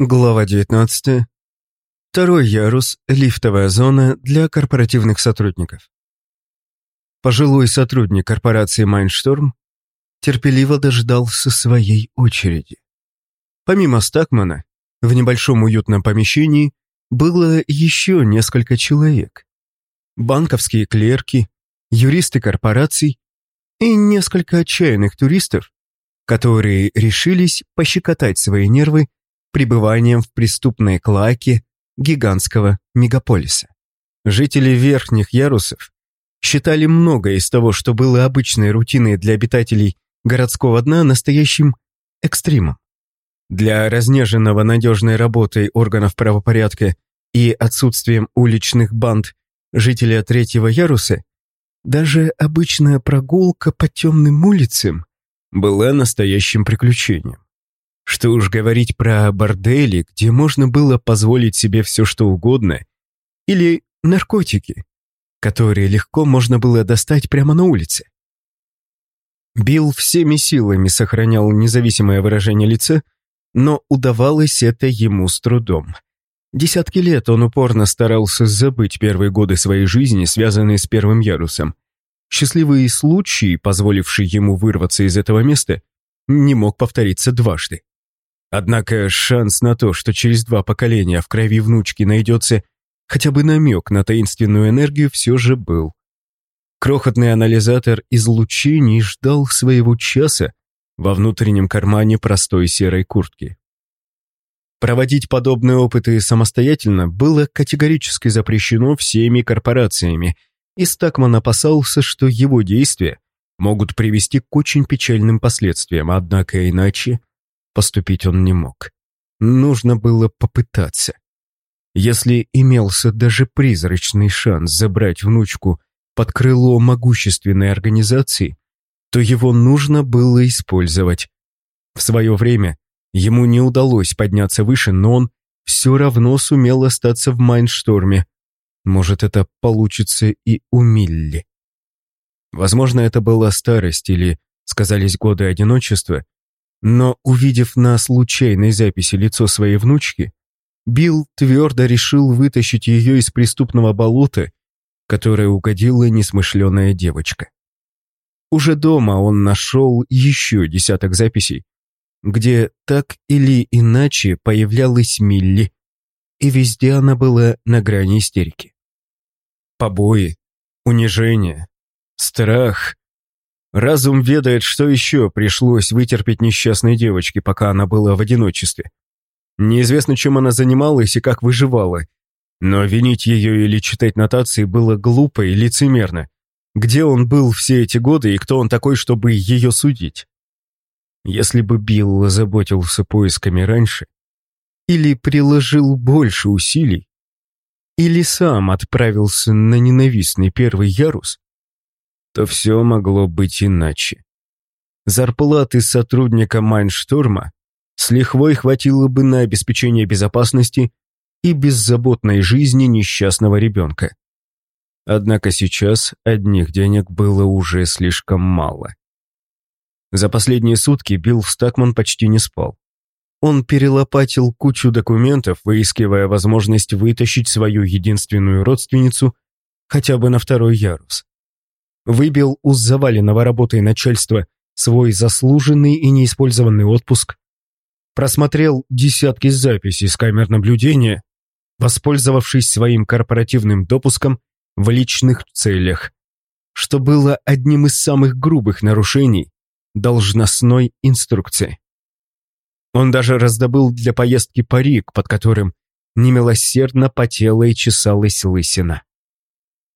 Глава 19. Второй ярус – лифтовая зона для корпоративных сотрудников. Пожилой сотрудник корпорации «Майншторм» терпеливо дождался своей очереди. Помимо Стакмана, в небольшом уютном помещении было еще несколько человек. Банковские клерки, юристы корпораций и несколько отчаянных туристов, которые решились пощекотать свои нервы пребыванием в преступной клаке гигантского мегаполиса. Жители верхних ярусов считали многое из того, что было обычной рутиной для обитателей городского дна, настоящим экстримом. Для разнеженного надежной работой органов правопорядка и отсутствием уличных банд жителя третьего яруса даже обычная прогулка по темным улицам была настоящим приключением. Что уж говорить про бордели, где можно было позволить себе все что угодно, или наркотики, которые легко можно было достать прямо на улице. Билл всеми силами сохранял независимое выражение лица, но удавалось это ему с трудом. Десятки лет он упорно старался забыть первые годы своей жизни, связанные с первым ярусом. Счастливый случай, позволивший ему вырваться из этого места, не мог повториться дважды. Однако шанс на то, что через два поколения в крови внучки найдется хотя бы намек на таинственную энергию, все же был. Крохотный анализатор излучений ждал своего часа во внутреннем кармане простой серой куртки. Проводить подобные опыты самостоятельно было категорически запрещено всеми корпорациями, и Стакман опасался, что его действия могут привести к очень печальным последствиям, однако иначе Поступить он не мог. Нужно было попытаться. Если имелся даже призрачный шанс забрать внучку под крыло могущественной организации, то его нужно было использовать. В свое время ему не удалось подняться выше, но он все равно сумел остаться в Майншторме. Может, это получится и у Милли. Возможно, это была старость или сказались годы одиночества, но, увидев на случайной записи лицо своей внучки, Билл твердо решил вытащить ее из преступного болота, которое угодила несмышленая девочка. Уже дома он нашел еще десяток записей, где так или иначе появлялась Милли, и везде она была на грани истерики. Побои, унижение, страх, Разум ведает, что еще пришлось вытерпеть несчастной девочке, пока она была в одиночестве. Неизвестно, чем она занималась и как выживала. Но винить ее или читать нотации было глупо и лицемерно. Где он был все эти годы и кто он такой, чтобы ее судить? Если бы Билл заботился поисками раньше, или приложил больше усилий, или сам отправился на ненавистный первый ярус, то все могло быть иначе. Зарплаты сотрудника Майншторма с лихвой хватило бы на обеспечение безопасности и беззаботной жизни несчастного ребенка. Однако сейчас одних денег было уже слишком мало. За последние сутки Билл Стакман почти не спал. Он перелопатил кучу документов, выискивая возможность вытащить свою единственную родственницу хотя бы на второй ярус выбил у заваленного работой начальства свой заслуженный и неиспользованный отпуск, просмотрел десятки записей с камер наблюдения, воспользовавшись своим корпоративным допуском в личных целях, что было одним из самых грубых нарушений должностной инструкции. Он даже раздобыл для поездки парик, под которым немилосердно потела и чесалась лысина.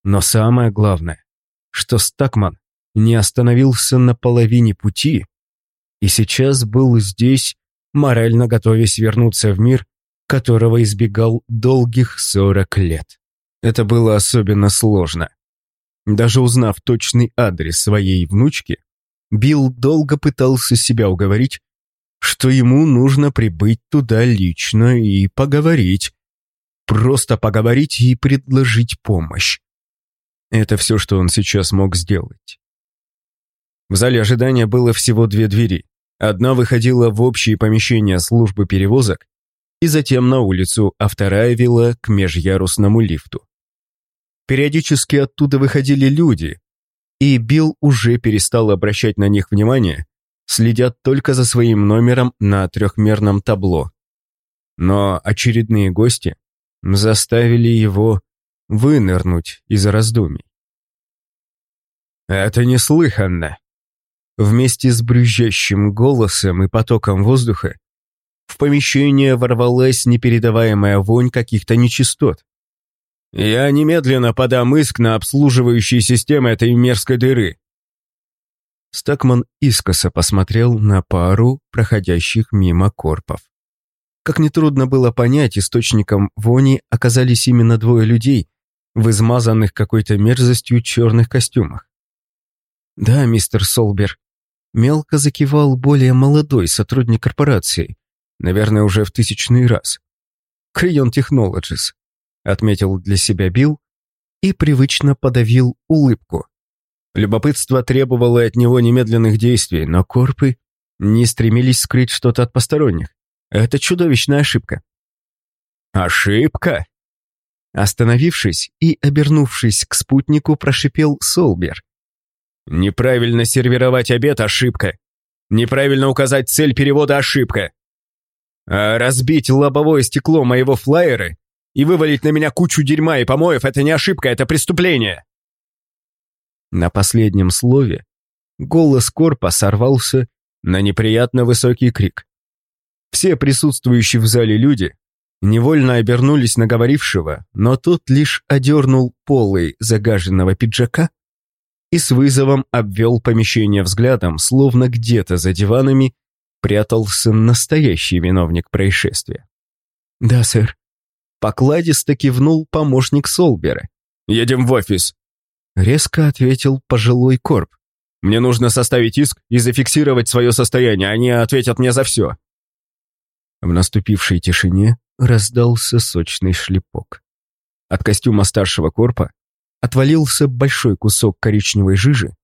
Но самое главное, что Стакман не остановился на половине пути и сейчас был здесь, морально готовясь вернуться в мир, которого избегал долгих сорок лет. Это было особенно сложно. Даже узнав точный адрес своей внучки, Билл долго пытался себя уговорить, что ему нужно прибыть туда лично и поговорить. Просто поговорить и предложить помощь. Это все, что он сейчас мог сделать. В зале ожидания было всего две двери. Одна выходила в общие помещения службы перевозок, и затем на улицу, а вторая вела к межярусному лифту. Периодически оттуда выходили люди, и Билл уже перестал обращать на них внимание, следя только за своим номером на трехмерном табло. Но очередные гости заставили его вынырнуть из раздумий. «Это неслыханно!» Вместе с брюзжащим голосом и потоком воздуха в помещение ворвалась непередаваемая вонь каких-то нечистот. «Я немедленно подам иск на обслуживающие системы этой мерзкой дыры». Стакман искоса посмотрел на пару проходящих мимо корпов. Как нетрудно было понять, источником вони оказались именно двое людей в измазанных какой-то мерзостью черных костюмах. «Да, мистер Солбер», — мелко закивал более молодой сотрудник корпорации, наверное, уже в тысячный раз. «Крион Technologies», — отметил для себя Билл и привычно подавил улыбку. Любопытство требовало от него немедленных действий, но корпы не стремились скрыть что-то от посторонних. Это чудовищная ошибка. «Ошибка?» Остановившись и обернувшись к спутнику, прошипел Солбер. «Неправильно сервировать обед – ошибка. Неправильно указать цель перевода – ошибка. А разбить лобовое стекло моего флайера и вывалить на меня кучу дерьма и помоев – это не ошибка, это преступление!» На последнем слове голос Корпа сорвался на неприятно высокий крик. Все присутствующие в зале люди невольно обернулись на говорившего, но тот лишь одернул полой загаженного пиджака и с вызовом обвел помещение взглядом, словно где-то за диванами прятался настоящий виновник происшествия. «Да, сэр». Покладисто кивнул помощник Солбера. «Едем в офис», — резко ответил пожилой корп. «Мне нужно составить иск и зафиксировать свое состояние, они ответят мне за все». В наступившей тишине раздался сочный шлепок. От костюма старшего корпа отвалился большой кусок коричневой жижи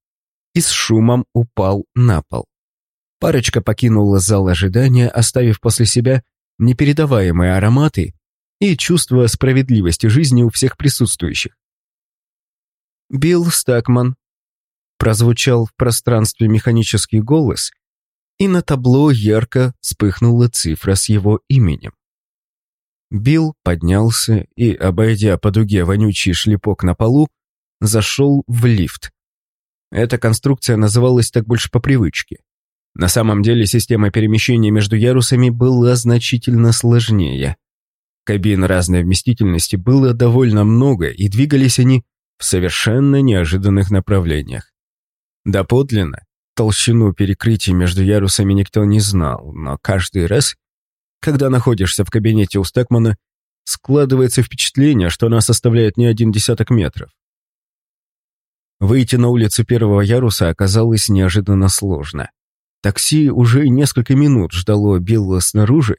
и с шумом упал на пол. Парочка покинула зал ожидания, оставив после себя непередаваемые ароматы и чувство справедливости жизни у всех присутствующих. «Билл Стакман», — прозвучал в пространстве механический голос, и на табло ярко вспыхнула цифра с его именем. Билл поднялся и, обойдя по дуге вонючий шлепок на полу, зашел в лифт. Эта конструкция называлась так больше по привычке. На самом деле система перемещения между ярусами была значительно сложнее. Кабин разной вместительности было довольно много, и двигались они в совершенно неожиданных направлениях. Доподлинно толщину перекрытий между ярусами никто не знал, но каждый раз, когда находишься в кабинете у Стекмана, складывается впечатление, что она составляет не один десяток метров. Выйти на улицу первого яруса оказалось неожиданно сложно. Такси уже несколько минут ждало Билла снаружи,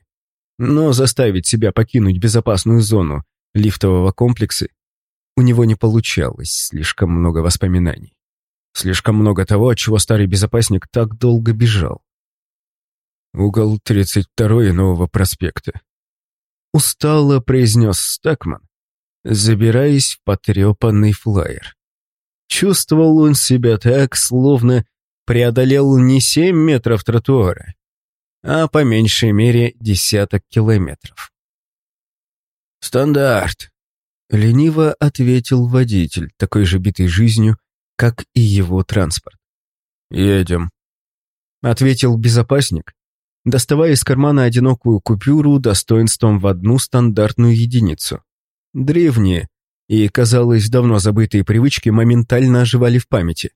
но заставить себя покинуть безопасную зону лифтового комплекса у него не получалось, слишком много воспоминаний. Слишком много того, от чего старый безопасник так долго бежал. Угол 32 нового проспекта. Устало произнес Стакман, забираясь в потрепанный флайер. Чувствовал он себя так, словно преодолел не семь метров тротуара, а по меньшей мере десяток километров. «Стандарт», — лениво ответил водитель, такой же битый жизнью, как и его транспорт. «Едем», — ответил безопасник, доставая из кармана одинокую купюру достоинством в одну стандартную единицу. Древние и, казалось, давно забытые привычки моментально оживали в памяти.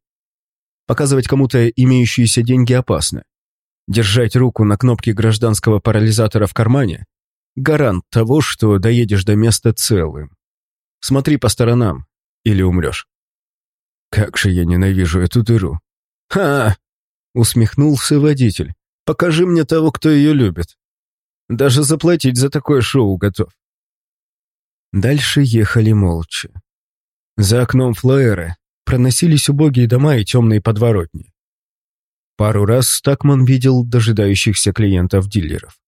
Показывать кому-то имеющиеся деньги опасно. Держать руку на кнопке гражданского парализатора в кармане – гарант того, что доедешь до места целым. Смотри по сторонам, или умрешь. Как же я ненавижу эту дыру. «Ха!» — усмехнулся водитель. «Покажи мне того, кто ее любит. Даже заплатить за такое шоу готов». Дальше ехали молча. За окном флайера проносились убогие дома и темные подворотни. Пару раз Стакман видел дожидающихся клиентов-дилеров.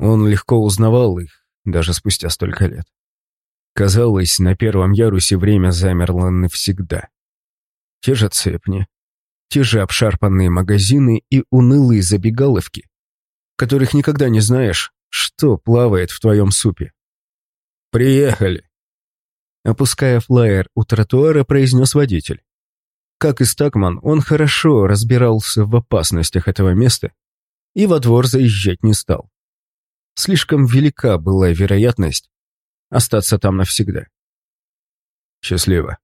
Он легко узнавал их, даже спустя столько лет. Казалось, на первом ярусе время замерло навсегда. Те же цепни, те же обшарпанные магазины и унылые забегаловки, которых никогда не знаешь, что плавает в твоем супе. «Приехали!» Опуская флаер у тротуара, произнес водитель. Как и Стакман, он хорошо разбирался в опасностях этого места и во двор заезжать не стал. Слишком велика была вероятность остаться там навсегда. Счастливо.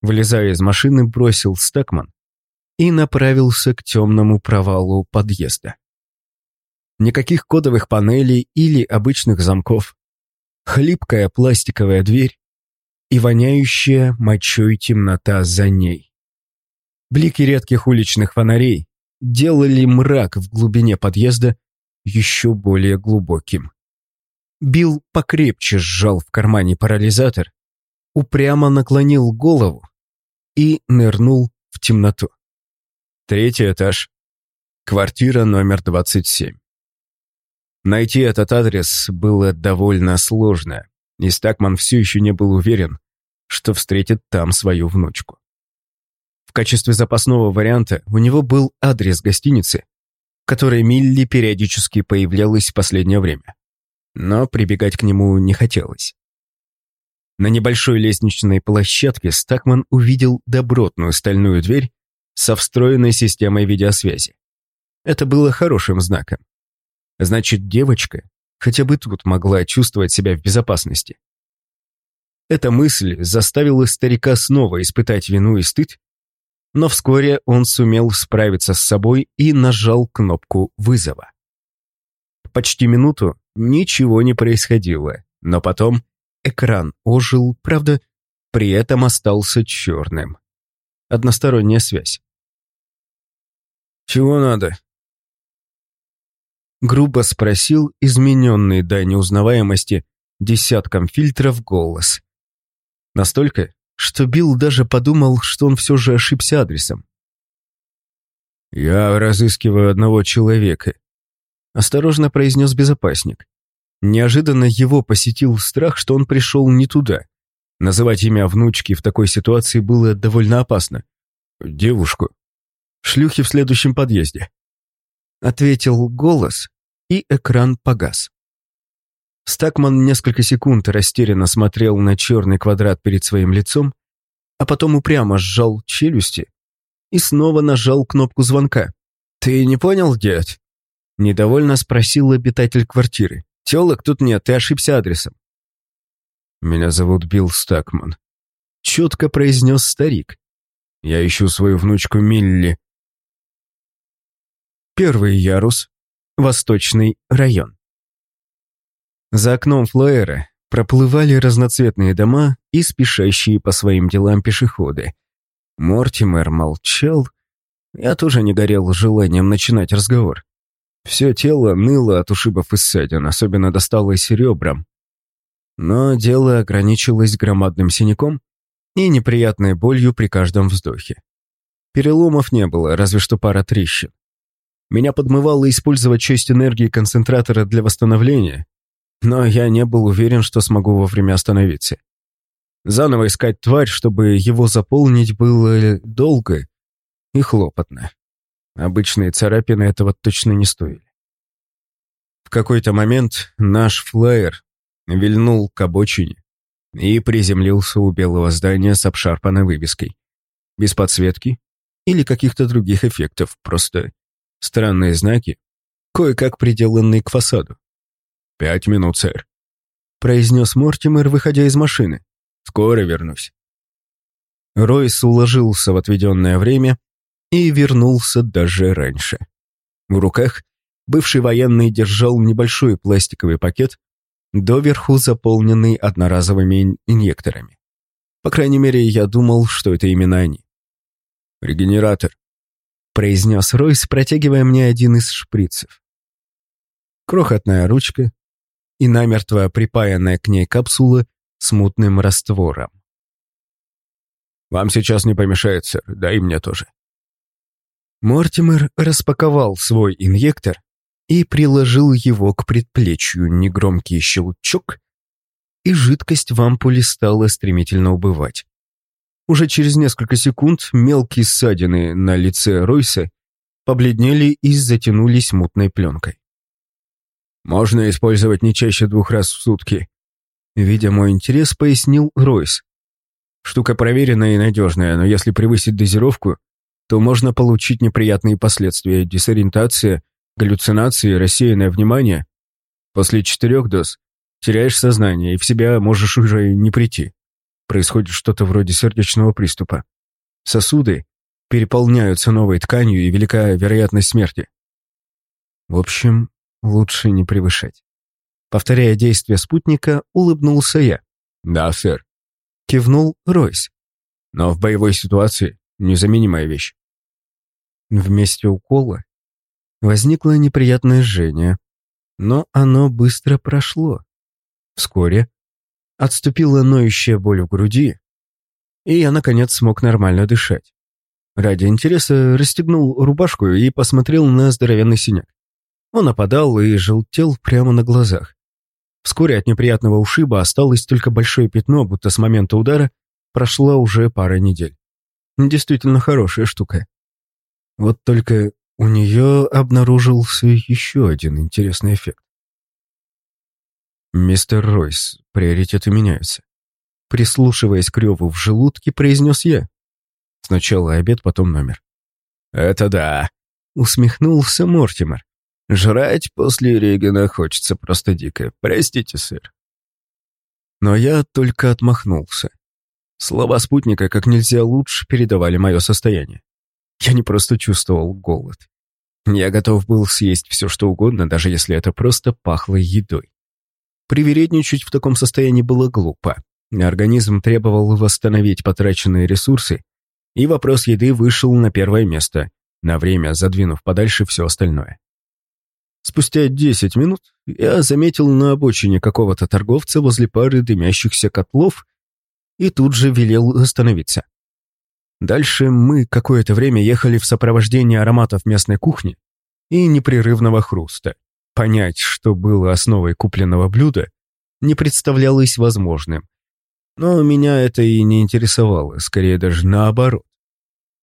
Вылезая из машины, бросил Стакман и направился к темному провалу подъезда. Никаких кодовых панелей или обычных замков. Хлипкая пластиковая дверь и воняющая мочой темнота за ней. Блики редких уличных фонарей делали мрак в глубине подъезда еще более глубоким. Билл покрепче сжал в кармане парализатор, упрямо наклонил голову и нырнул в темноту. Третий этаж. Квартира номер 27. Найти этот адрес было довольно сложно, и Стакман все еще не был уверен, что встретит там свою внучку. В качестве запасного варианта у него был адрес гостиницы, в которой Милли периодически появлялась в последнее время. Но прибегать к нему не хотелось. На небольшой лестничной площадке Стакман увидел добротную стальную дверь со встроенной системой видеосвязи. Это было хорошим знаком. Значит, девочка хотя бы тут могла чувствовать себя в безопасности. Эта мысль заставила старика снова испытать вину и стыд но вскоре он сумел справиться с собой и нажал кнопку вызова. Почти минуту ничего не происходило, но потом экран ожил, правда, при этом остался черным. Односторонняя связь. «Чего надо?» Грубо спросил измененный до неузнаваемости десятком фильтров голос. Настолько, что Билл даже подумал, что он все же ошибся адресом. «Я разыскиваю одного человека», — осторожно произнес безопасник. Неожиданно его посетил страх, что он пришел не туда. Называть имя внучки в такой ситуации было довольно опасно. «Девушку. Шлюхи в следующем подъезде», — ответил голос, и экран погас. Стакман несколько секунд растерянно смотрел на черный квадрат перед своим лицом, а потом упрямо сжал челюсти и снова нажал кнопку звонка. «Ты не понял, дед?» Недовольно спросил обитатель квартиры. «Телок тут нет, ты ошибся адресом». «Меня зовут Билл Стакман», — четко произнес старик. «Я ищу свою внучку Милли». Первый ярус, Восточный район. За окном флайера проплывали разноцветные дома и спешащие по своим делам пешеходы. Мортимер молчал. Я тоже не горел желанием начинать разговор. Все тело ныло от ушибов и ссадин, особенно досталось ребрам. Но дело ограничилось громадным синяком и неприятной болью при каждом вздохе. Переломов не было, разве что пара трещин. Меня подмывало использовать часть энергии концентратора для восстановления, но я не был уверен, что смогу вовремя остановиться. Заново искать тварь, чтобы его заполнить, было долго и хлопотно. Обычные царапины этого точно не стоили. В какой-то момент наш флайер вильнул к обочине и приземлился у белого здания с обшарпанной вывеской. Без подсветки или каких-то других эффектов, просто странные знаки, кое-как приделанные к фасаду. «Пять минут, сэр», — произнес Мортимер, выходя из машины. «Скоро вернусь». Ройс уложился в отведенное время и вернулся даже раньше. В руках бывший военный держал небольшой пластиковый пакет, доверху заполненный одноразовыми инъекторами. По крайней мере, я думал, что это именно они. «Регенератор», — произнес Ройс, протягивая мне один из шприцев. Крохотная ручка, и намертво припаянная к ней капсула с мутным раствором. «Вам сейчас не помешает, сэр, да и мне тоже». Мортимер распаковал свой инъектор и приложил его к предплечью негромкий щелчок, и жидкость в ампуле стала стремительно убывать. Уже через несколько секунд мелкие ссадины на лице Ройса побледнели и затянулись мутной пленкой. «Можно использовать не чаще двух раз в сутки», видя мой интерес, пояснил Ройс. «Штука проверенная и надежная, но если превысить дозировку, то можно получить неприятные последствия, дезориентация, галлюцинации, рассеянное внимание. После четырех доз теряешь сознание и в себя можешь уже не прийти. Происходит что-то вроде сердечного приступа. Сосуды переполняются новой тканью и велика вероятность смерти. В общем, лучше не превышать. Повторяя действия спутника, улыбнулся я. «Да, сэр», — кивнул Ройс. «Но в боевой ситуации незаменимая вещь». В месте укола возникло неприятное жжение, но оно быстро прошло. Вскоре отступила ноющая боль в груди, и я, наконец, смог нормально дышать. Ради интереса расстегнул рубашку и посмотрел на здоровенный синяк. Он опадал и желтел прямо на глазах. Вскоре от неприятного ушиба осталось только большое пятно, будто с момента удара прошла уже пара недель. Действительно хорошая штука. Вот только у нее обнаружился еще один интересный эффект. «Мистер Ройс, приоритеты меняются». Прислушиваясь к реву в желудке, произнес я. Сначала обед, потом номер. «Это да», — усмехнулся Мортимер. «Жрать после Регена хочется просто дико. Простите, сэр». Но я только отмахнулся. Слова спутника как нельзя лучше передавали мое состояние. Я не просто чувствовал голод. Я готов был съесть все, что угодно, даже если это просто пахло едой. Привередничать в таком состоянии было глупо. Организм требовал восстановить потраченные ресурсы, и вопрос еды вышел на первое место, на время задвинув подальше все остальное. Спустя 10 минут я заметил на обочине какого-то торговца возле пары дымящихся котлов и тут же велел остановиться. Дальше мы какое-то время ехали в сопровождении ароматов местной кухни и непрерывного хруста. Понять, что было основой купленного блюда, не представлялось возможным. Но меня это и не интересовало, скорее даже наоборот.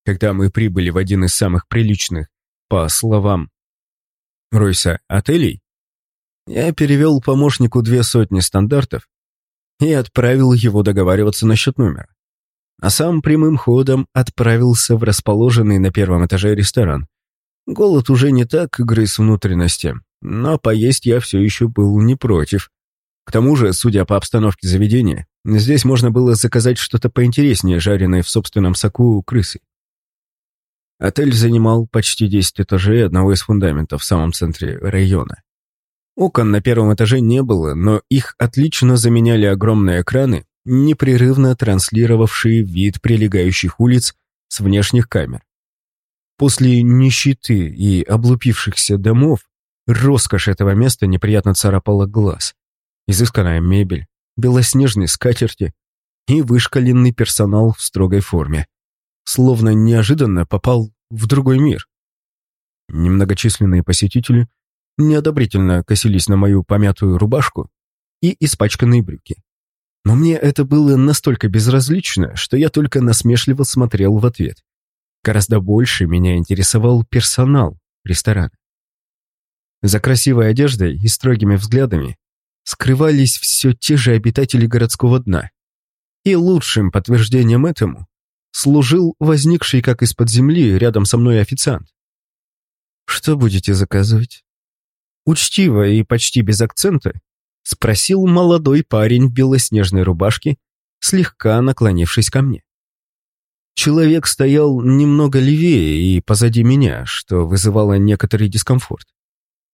Когда мы прибыли в один из самых приличных, по словам Ройса, отелей, я перевел помощнику две сотни стандартов и отправил его договариваться насчет номера а сам прямым ходом отправился в расположенный на первом этаже ресторан. Голод уже не так грыз внутренности, но поесть я все еще был не против. К тому же, судя по обстановке заведения, здесь можно было заказать что-то поинтереснее, жареное в собственном соку крысы. Отель занимал почти 10 этажей одного из фундаментов в самом центре района. Окон на первом этаже не было, но их отлично заменяли огромные экраны, непрерывно транслировавшие вид прилегающих улиц с внешних камер. После нищеты и облупившихся домов роскошь этого места неприятно царапала глаз. Изысканная мебель, белоснежные скатерти и вышкаленный персонал в строгой форме. Словно неожиданно попал в другой мир. Немногочисленные посетители неодобрительно косились на мою помятую рубашку и испачканные брюки. Но мне это было настолько безразлично, что я только насмешливо смотрел в ответ. Гораздо больше меня интересовал персонал ресторана. За красивой одеждой и строгими взглядами скрывались все те же обитатели городского дна. И лучшим подтверждением этому служил возникший как из-под земли рядом со мной официант. «Что будете заказывать?» Учтиво и почти без акцента Спросил молодой парень в белоснежной рубашке, слегка наклонившись ко мне. Человек стоял немного левее и позади меня, что вызывало некоторый дискомфорт.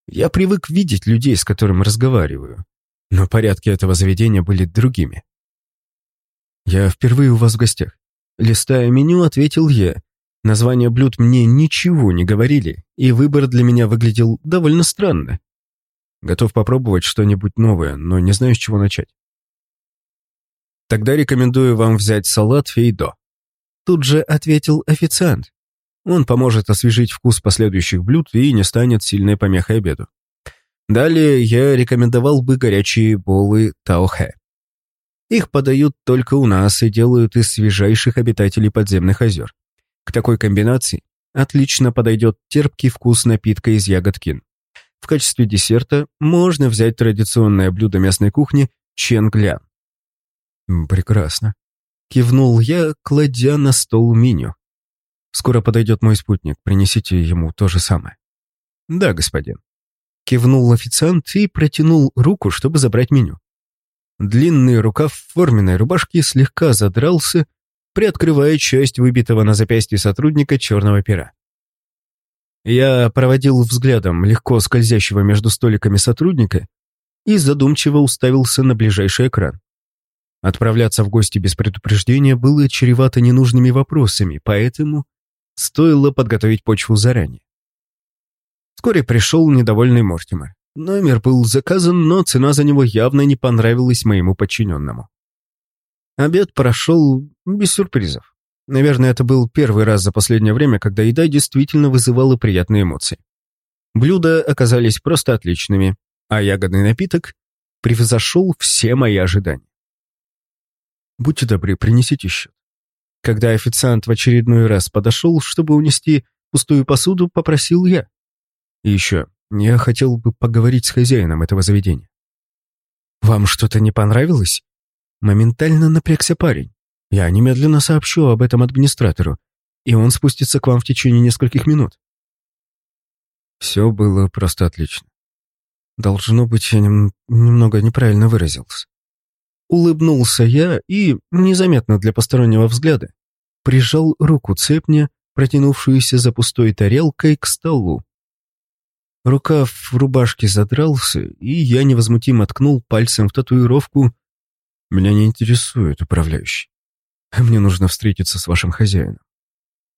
Я привык видеть людей, с которыми разговариваю, но порядки этого заведения были другими. «Я впервые у вас в гостях». Листая меню, ответил я. Названия блюд мне ничего не говорили, и выбор для меня выглядел довольно странно. Готов попробовать что-нибудь новое, но не знаю, с чего начать. Тогда рекомендую вам взять салат фейдо. Тут же ответил официант. Он поможет освежить вкус последующих блюд и не станет сильной помехой обеду. Далее я рекомендовал бы горячие болы таохэ. Их подают только у нас и делают из свежайших обитателей подземных озер. К такой комбинации отлично подойдет терпкий вкус напитка из ягод кин. В качестве десерта можно взять традиционное блюдо местной кухни ченглян. «Прекрасно», — кивнул я, кладя на стол меню. «Скоро подойдет мой спутник, принесите ему то же самое». «Да, господин». Кивнул официант и протянул руку, чтобы забрать меню. Длинный рукав форменной рубашки слегка задрался, приоткрывая часть выбитого на запястье сотрудника черного пера. Я проводил взглядом легко скользящего между столиками сотрудника и задумчиво уставился на ближайший экран. Отправляться в гости без предупреждения было чревато ненужными вопросами, поэтому стоило подготовить почву заранее. Вскоре пришел недовольный Мортимер. Номер был заказан, но цена за него явно не понравилась моему подчиненному. Обед прошел без сюрпризов. Наверное, это был первый раз за последнее время, когда еда действительно вызывала приятные эмоции. Блюда оказались просто отличными, а ягодный напиток превзошел все мои ожидания. «Будьте добры, принесите счет». Когда официант в очередной раз подошел, чтобы унести пустую посуду, попросил я. И еще, я хотел бы поговорить с хозяином этого заведения. «Вам что-то не понравилось?» Моментально напрягся парень. «Я немедленно сообщу об этом администратору, и он спустится к вам в течение нескольких минут». Все было просто отлично. Должно быть, я нем немного неправильно выразился. Улыбнулся я и, незаметно для постороннего взгляда, прижал руку цепня, протянувшуюся за пустой тарелкой, к столу. Рукав в рубашке задрался, и я невозмутимо ткнул пальцем в татуировку «Меня не интересует управляющий. Мне нужно встретиться с вашим хозяином».